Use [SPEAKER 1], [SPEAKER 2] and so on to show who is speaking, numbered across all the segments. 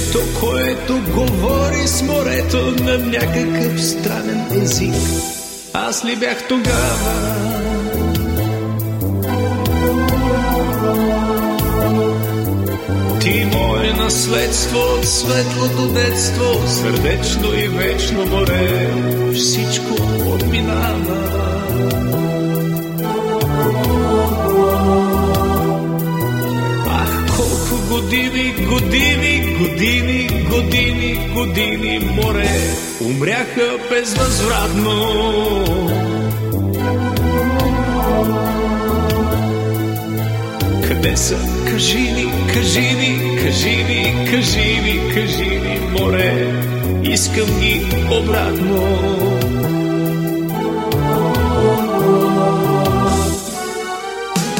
[SPEAKER 1] Момчето, което говори с морето на някакъв странен език. Аз ли бях тогава? Ти мое наследство от светлото детство, сърдечно и вечно море, всичко отминава. Ах, колко години, години, години, години, години море умряха безвъзвратно. Къде са? Кажи ни, кажи ни, кажи ни, кажи ни, кажи ни, море, искам ги обратно.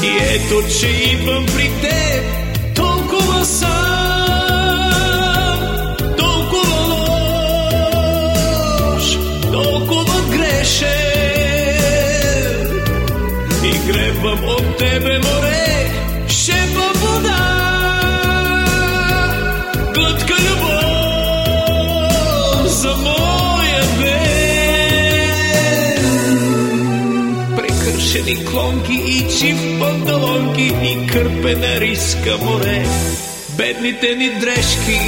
[SPEAKER 1] И ето, че идвам при теб, И гребвам от тебе, море, шепа вода, глътка любов за моя ден. Прекършени клонки и чив панталонки и кърпена риска море, бедните ни дрежки.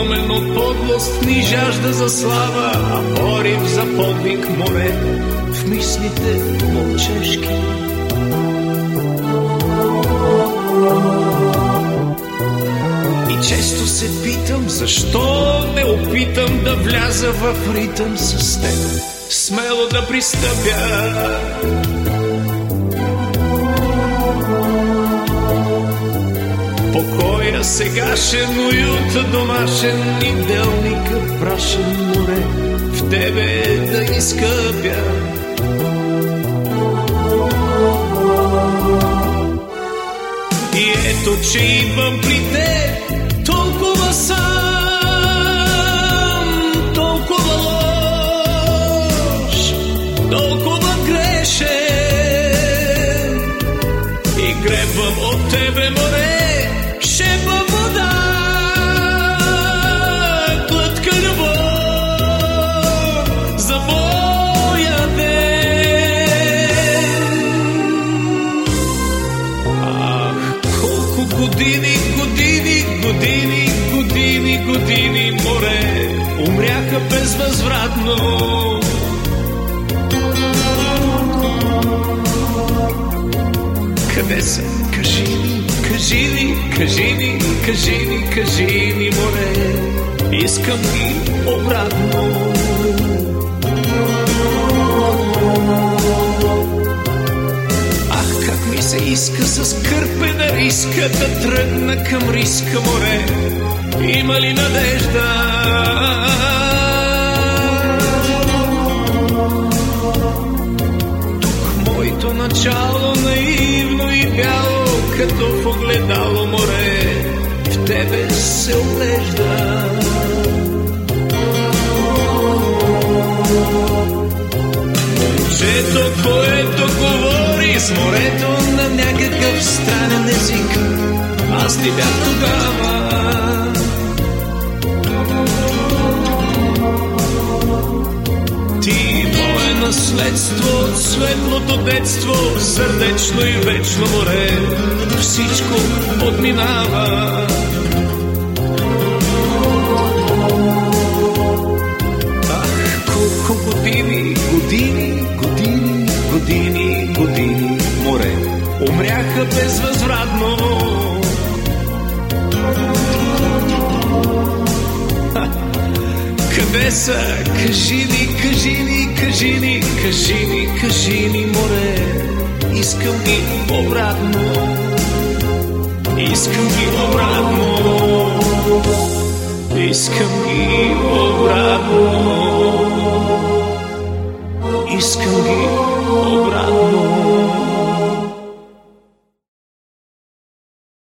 [SPEAKER 1] Помен от подлост, ни жажда за слава, а порив за подвиг море в мислите момчешки. И често се питам, защо не опитам да вляза в ритъм с теб, смело да пристъпя. Покоя сегашен, уюта домашен и делника прашен море в тебе да изкъпя. И ето, че идвам при теб толкова сам, толкова лош, толкова грешен. И гребвам от тебе море, години, години, години, години, години море умряха безвъзвратно. Къде са? Кажи ни, кажи ни, кажи ни, кажи ни, кажи ни, море. Искам ги обратно. Се иска с кърпена риска да тръгна към риска море. Има ли надежда? Тук моето начало наивно и бяло, като в огледало море, в тебе се оглежда. Момчето, което говори морето на някакъв странен език, аз ти бях тогава. Ти мое наследство от светлото детство, сърдечно и вечно море, всичко отминава. Ах, колко години, умряха безвъзвратно. Къде са? Кажи ни, кажи ни, кажи ни, кажи ни, кажи ни, море, искам ги обратно. Искам ги обратно. Искам ги обратно. Искам ги обратно.